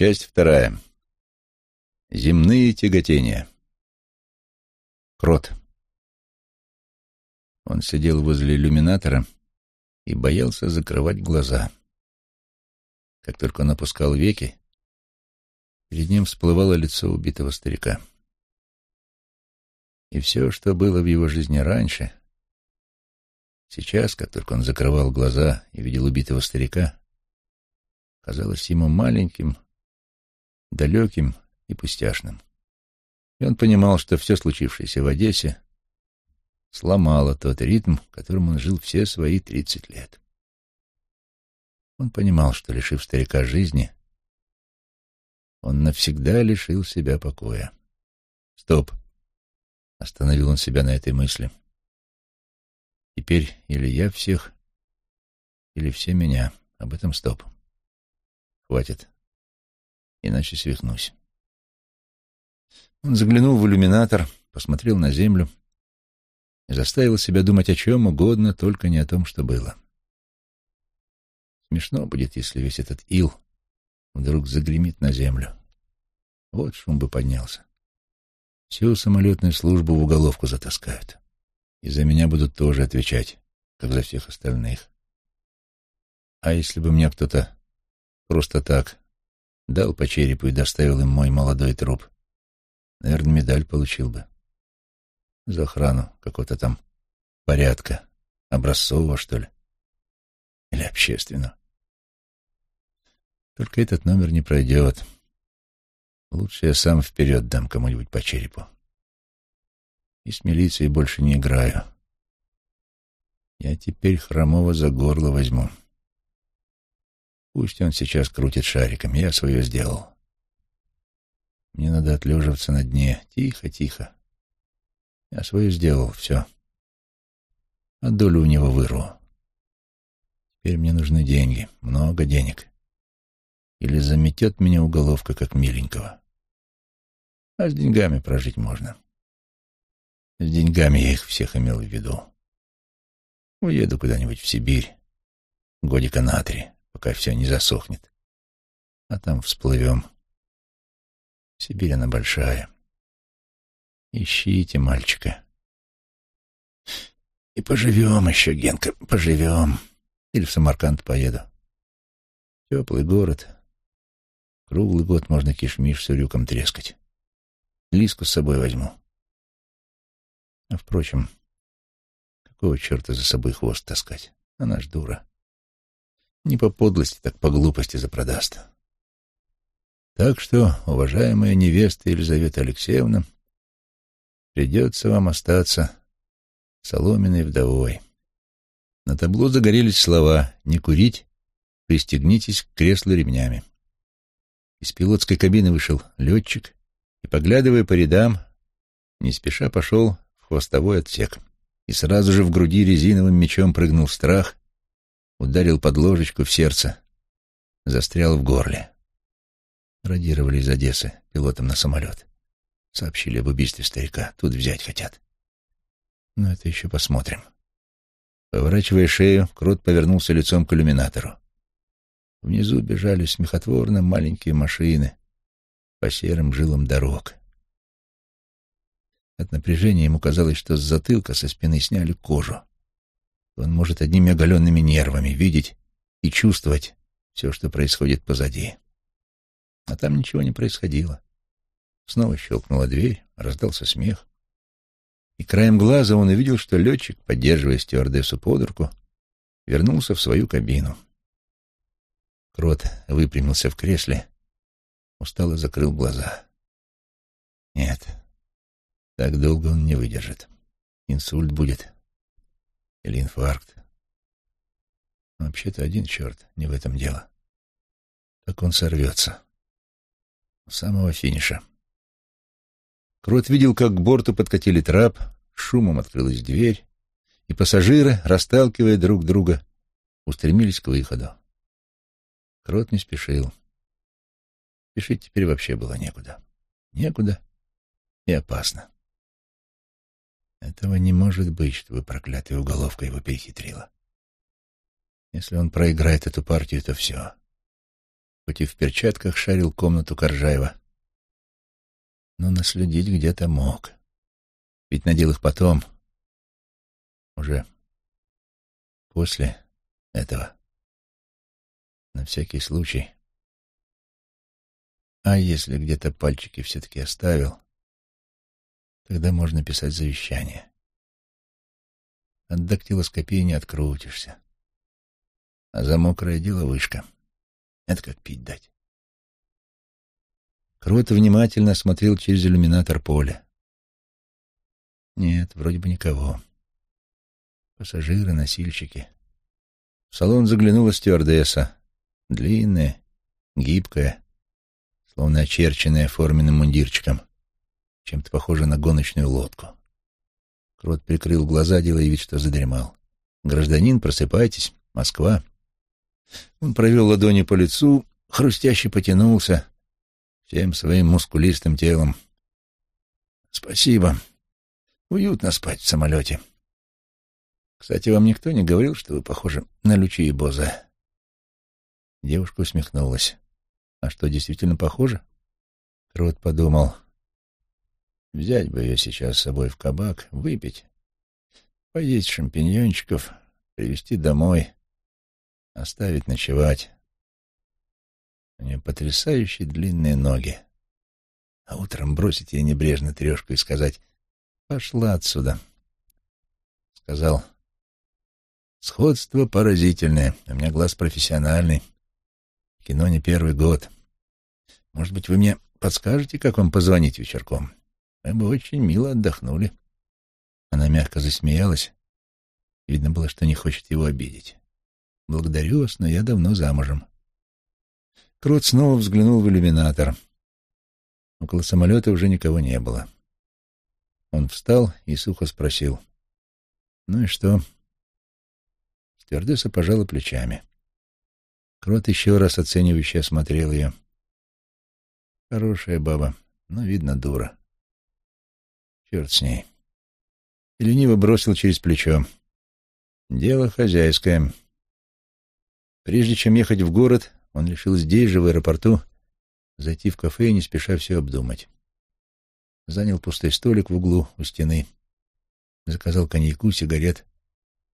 Часть вторая. Земные тяготения. Крот. Он сидел возле иллюминатора и боялся закрывать глаза. Как только он опускал веки, перед ним всплывало лицо убитого старика. И все, что было в его жизни раньше, сейчас, как только он закрывал глаза и видел убитого старика, казалось ему маленьким, далеким и пустяшным. И он понимал, что все случившееся в Одессе сломало тот ритм, которым он жил все свои тридцать лет. Он понимал, что, лишив старика жизни, он навсегда лишил себя покоя. Стоп. Остановил он себя на этой мысли. Теперь или я всех, или все меня. Об этом стоп. Хватит. Иначе свихнусь. Он заглянул в иллюминатор, посмотрел на землю и заставил себя думать о чем угодно, только не о том, что было. Смешно будет, если весь этот ил вдруг загремит на землю. Вот шум бы поднялся. Всю самолетную службу в уголовку затаскают. И за меня будут тоже отвечать, как за всех остальных. А если бы мне кто-то просто так дал по черепу и доставил им мой молодой труп, наверное, медаль получил бы. За охрану какого-то там порядка, образцового, что ли, или общественного. Только этот номер не пройдет. Лучше я сам вперед дам кому-нибудь по черепу. И с милицией больше не играю. Я теперь хромого за горло возьму. Пусть он сейчас крутит шариком, я свое сделал. Мне надо отлеживаться на дне. Тихо, тихо. Я свое сделал, все. А долю у него вырву. Теперь мне нужны деньги, много денег. Или заметет меня уголовка, как миленького. А с деньгами прожить можно. С деньгами я их всех имел в виду. Уеду куда-нибудь в Сибирь, годика на три, пока все не засохнет. А там всплывем. Сибирь она большая. Ищите мальчика. И поживем еще, Генка, поживем. Или в Самарканд поеду. Теплый город. Круглый год можно кишмиш с урюком трескать. Лиску с собой возьму. А, впрочем, какого черта за собой хвост таскать? Она ж дура. Не по подлости, так по глупости запродаст. Так что, уважаемая невеста Елизавета Алексеевна, придется вам остаться соломенной вдовой. На табло загорелись слова «Не курить, пристегнитесь к креслу ремнями». Из пилотской кабины вышел летчик и, поглядывая по рядам, не спеша пошел в хвостовой отсек. И сразу же в груди резиновым мечом прыгнул страх, ударил под ложечку в сердце, застрял в горле. Радировали из Одессы пилотом на самолет. Сообщили об убийстве старика. Тут взять хотят. Но это еще посмотрим. Поворачивая шею, Крот повернулся лицом к иллюминатору. Внизу бежали смехотворно маленькие машины, по серым жилам дорог. От напряжения ему казалось, что с затылка со спины сняли кожу. Он может одними оголенными нервами видеть и чувствовать все, что происходит позади. А там ничего не происходило. Снова щелкнула дверь, раздался смех. И краем глаза он увидел, что летчик, поддерживая стюардессу под руку, вернулся в свою кабину. Крот выпрямился в кресле устало закрыл глаза. Нет, так долго он не выдержит. Инсульт будет. Или инфаркт. Вообще-то один черт, не в этом дело. Так он сорвется. У самого финиша. Крот видел, как к борту подкатили трап, шумом открылась дверь, и пассажиры, расталкивая друг друга, устремились к выходу. Крот не спешил. Спешить теперь вообще было некуда. Некуда и опасно. Этого не может быть, чтобы проклятая уголовка его перехитрила. Если он проиграет эту партию, то все. хоть и в перчатках шарил комнату Коржаева, но наследить где-то мог. Ведь надел их потом, уже после этого, на всякий случай. А если где-то пальчики все-таки оставил, тогда можно писать завещание. От дактилоскопии не открутишься. А за мокрое дело вышка. Это как пить дать. Крот внимательно смотрел через иллюминатор поля. Нет, вроде бы никого. Пассажиры, носильщики. В салон заглянула стюардесса. Длинная, гибкая, словно очерченная форменным мундирчиком, чем-то похожа на гоночную лодку. Крот прикрыл глаза, делая вид, что задремал. «Гражданин, просыпайтесь. Москва». Он провел ладони по лицу, хрустяще потянулся всем своим мускулистым телом. «Спасибо. Уютно спать в самолете. Кстати, вам никто не говорил, что вы похожи на Лючи и Боза?» Девушка усмехнулась. «А что, действительно похоже?» Крот подумал. Взять бы ее сейчас с собой в кабак, выпить, поесть шампиньончиков, привезти домой, оставить ночевать. У нее потрясающие длинные ноги. А утром бросить ей небрежно трешку и сказать «Пошла отсюда». Сказал «Сходство поразительное, у меня глаз профессиональный. Кино не первый год. Может быть, вы мне подскажете, как вам позвонить вечерком?» Мы бы очень мило отдохнули. Она мягко засмеялась. Видно было, что не хочет его обидеть. Благодарю вас, но я давно замужем. Крот снова взглянул в иллюминатор. Около самолета уже никого не было. Он встал и сухо спросил. «Ну и что?» Стюардесса пожала плечами. Крот еще раз оценивающе осмотрел ее. Хорошая баба, но, видно, дура. Черт с ней. И лениво бросил через плечо. Дело хозяйское. Прежде чем ехать в город, он решил здесь же, в аэропорту, зайти в кафе и не спеша все обдумать. Занял пустой столик в углу у стены. Заказал коньяку, сигарет,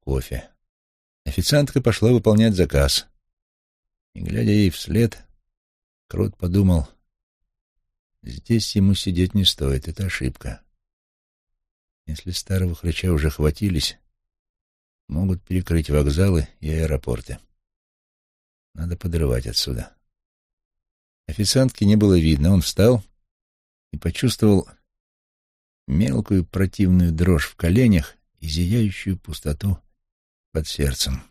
кофе. Официантка пошла выполнять заказ. И, глядя ей вслед, Крот подумал, здесь ему сидеть не стоит, это ошибка. Если старого хрыча уже хватились, могут перекрыть вокзалы и аэропорты. Надо подрывать отсюда. Официантки не было видно. Он встал и почувствовал мелкую противную дрожь в коленях и зияющую пустоту под сердцем.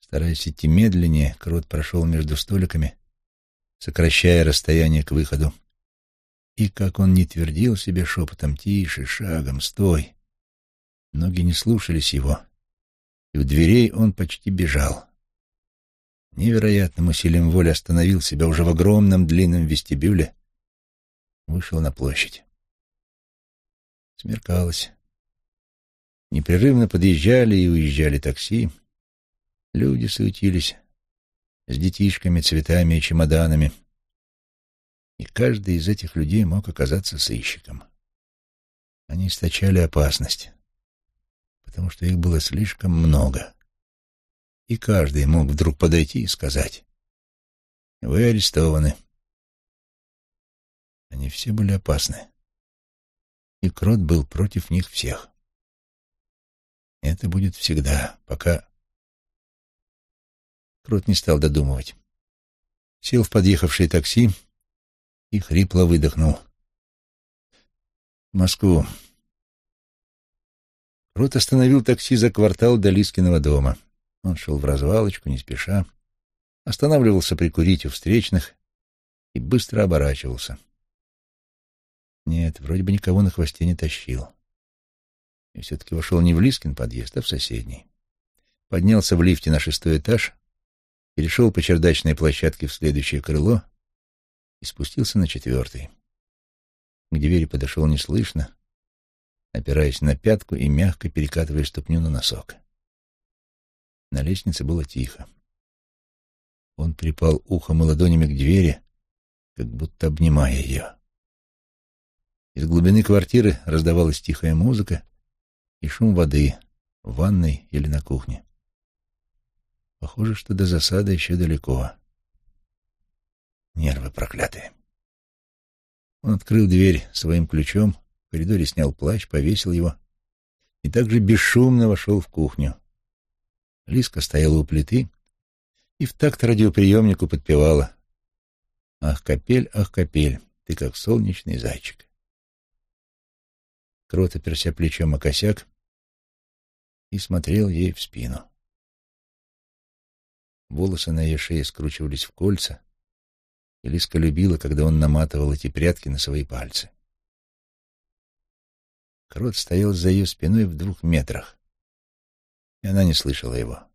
Стараясь идти медленнее, Крот прошел между столиками, сокращая расстояние к выходу. И как он не твердил себе шепотом «Тише, шагом, стой!» Ноги не слушались его, и в дверей он почти бежал. Невероятным усилием воли остановил себя уже в огромном длинном вестибюле, вышел на площадь. Смеркалось. Непрерывно подъезжали и уезжали такси. Люди суетились с детишками, цветами и чемоданами — и каждый из этих людей мог оказаться сыщиком. Они источали опасность, потому что их было слишком много. И каждый мог вдруг подойти и сказать, «Вы арестованы». Они все были опасны, и Крот был против них всех. Это будет всегда, пока... Крот не стал додумывать. Сел в подъехавшее такси и хрипло выдохнул. «Москву». Рот остановил такси за квартал до Лискиного дома. Он шел в развалочку, не спеша, останавливался прикурить у встречных и быстро оборачивался. Нет, вроде бы никого на хвосте не тащил. И все-таки вошел не в Лискин подъезд, а в соседний. Поднялся в лифте на шестой этаж, перешел по чердачной площадке в следующее крыло и спустился на четвертый. К двери подошел неслышно, опираясь на пятку и мягко перекатывая ступню на носок. На лестнице было тихо. Он припал ухом и ладонями к двери, как будто обнимая ее. Из глубины квартиры раздавалась тихая музыка и шум воды в ванной или на кухне. Похоже, что до засады еще далеко. Нервы проклятые. Он открыл дверь своим ключом, в коридоре снял плащ, повесил его и также бесшумно вошел в кухню. Лиска стояла у плиты и в такт радиоприемнику подпевала «Ах, капель, ах, капель, ты как солнечный зайчик». Крот, оперся плечом о косяк, и смотрел ей в спину. Волосы на ее шее скручивались в кольца, и Лиска любила, когда он наматывал эти прятки на свои пальцы. Крот стоял за ее спиной в двух метрах, и она не слышала его.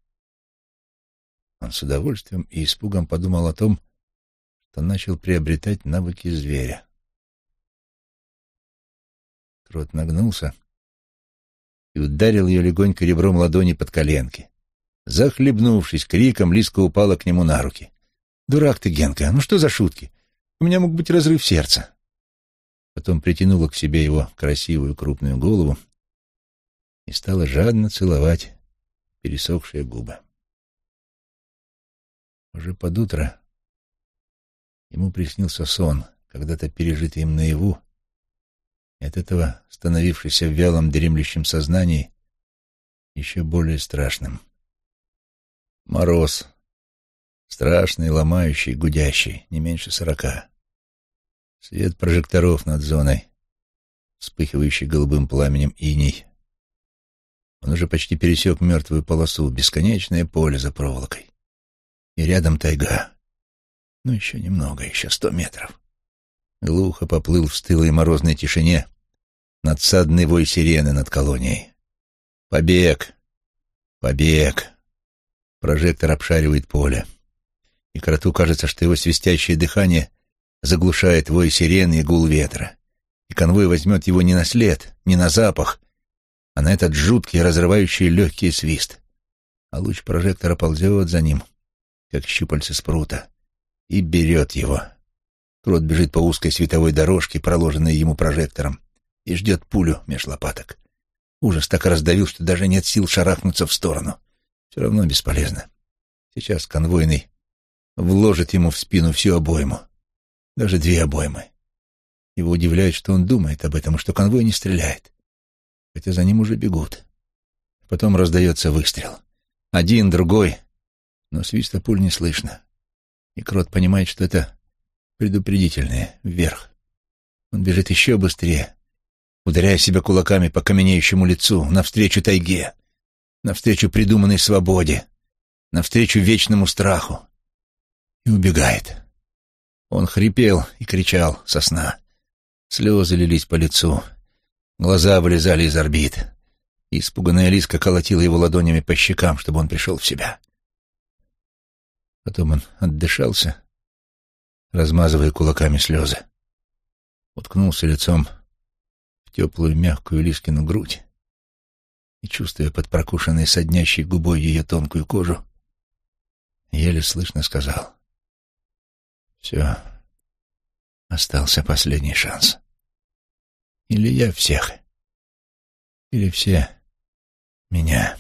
Он с удовольствием и испугом подумал о том, что начал приобретать навыки зверя. Крот нагнулся и ударил ее легонько ребром ладони под коленки. Захлебнувшись криком, Лиска упала к нему на руки. «Дурак ты, Генка, ну что за шутки? У меня мог быть разрыв сердца». Потом притянула к себе его красивую крупную голову и стала жадно целовать пересохшие губы. Уже под утро ему приснился сон, когда-то пережитый им наяву, и от этого становившийся в вялом дремлющем сознании еще более страшным. Мороз. Страшный, ломающий, гудящий, не меньше сорока. Свет прожекторов над зоной, вспыхивающий голубым пламенем иней. Он уже почти пересек мертвую полосу, бесконечное поле за проволокой. И рядом тайга. Ну, еще немного, еще сто метров. Глухо поплыл в стылой морозной тишине надсадный вой сирены над колонией. Побег! Побег! Прожектор обшаривает поле. И кроту кажется, что его свистящее дыхание заглушает вой сирены и гул ветра. И конвой возьмет его не на след, не на запах, а на этот жуткий, разрывающий легкий свист. А луч прожектора ползет за ним, как щупальце спрута, и берет его. Крот бежит по узкой световой дорожке, проложенной ему прожектором, и ждет пулю меж лопаток. Ужас так раздавил, что даже нет сил шарахнуться в сторону. Все равно бесполезно. Сейчас конвойный вложит ему в спину всю обойму. Даже две обоймы. Его удивляет, что он думает об этом, что конвой не стреляет. Хотя за ним уже бегут. Потом раздается выстрел. Один, другой. Но свиста пуль не слышно. И Крот понимает, что это предупредительные, вверх. Он бежит еще быстрее, ударяя себя кулаками по каменеющему лицу, навстречу тайге, навстречу придуманной свободе, навстречу вечному страху. И убегает. Он хрипел и кричал со сна. Слезы лились по лицу, глаза вылезали из орбит. Испуганная Лиска колотила его ладонями по щекам, чтобы он пришел в себя. Потом он отдышался, размазывая кулаками слезы. Уткнулся лицом в теплую мягкую Лискину грудь и, чувствуя под прокушенной соднящей губой ее тонкую кожу, еле слышно сказал «Все, остался последний шанс. Или я всех, или все меня».